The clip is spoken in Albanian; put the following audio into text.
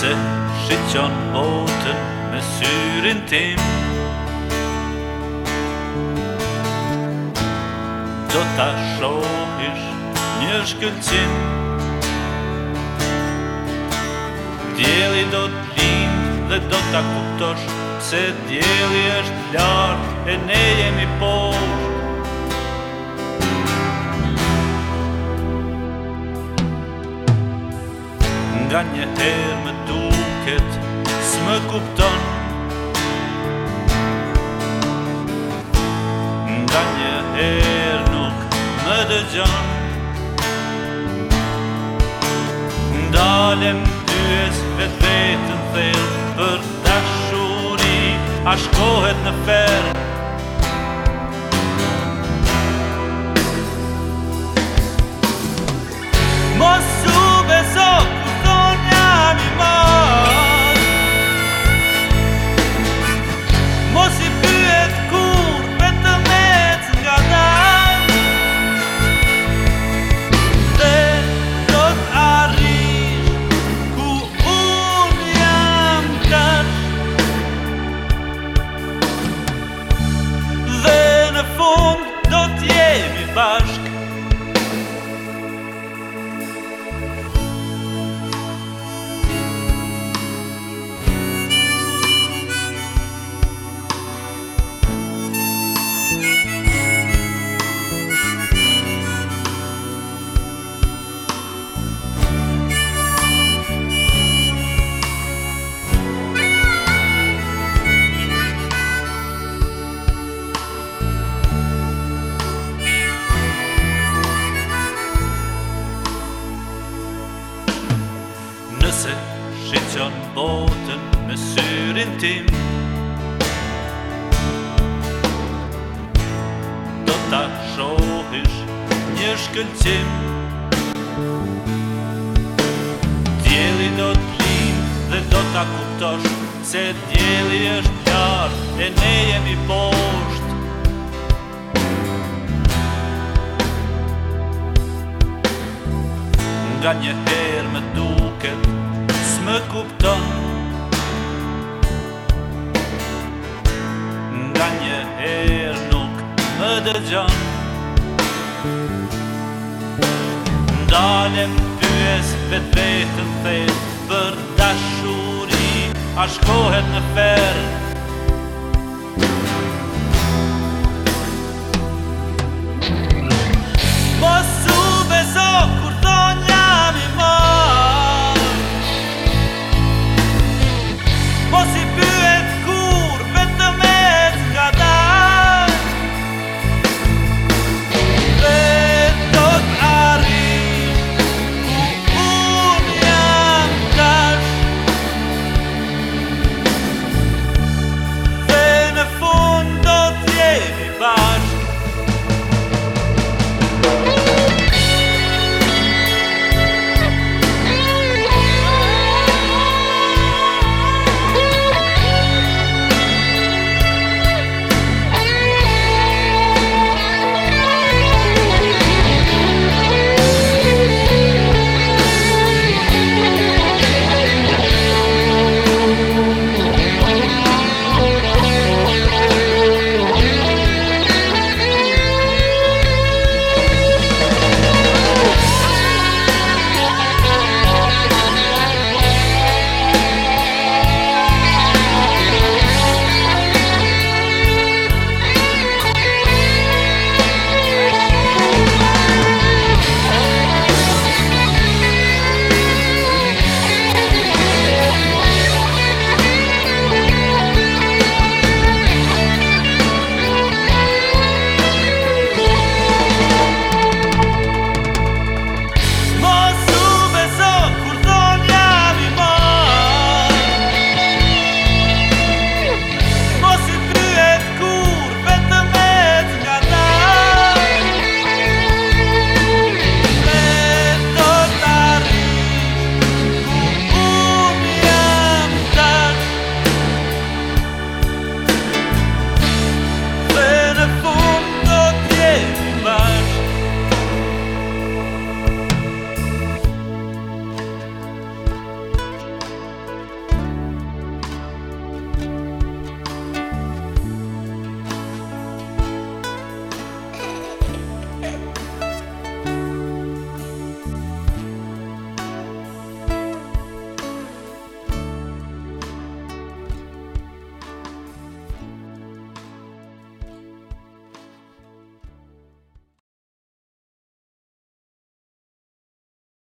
se shqyqon botën me syrin tim Do ta shohish një shkëllqim Djeli do t'lin dhe do t'a kuptosh Se djeli është lartë e ne jemi poshë Nga një herë më ket s'më kupton Nga një herë nuk më dëgjon Ndalem dyes vetë vetën thellë Për dashuri a shkohet në ferë se shqyqon botën me syrin tim Do ta shohish një shkëllqim Djeli do t'lim dhe do ta kuptosh Se djeli është pjarë e ne jemi posht Nga një herë me du dhe gjon Dalem pyes vet vetën fejt Për dashuri a në ferë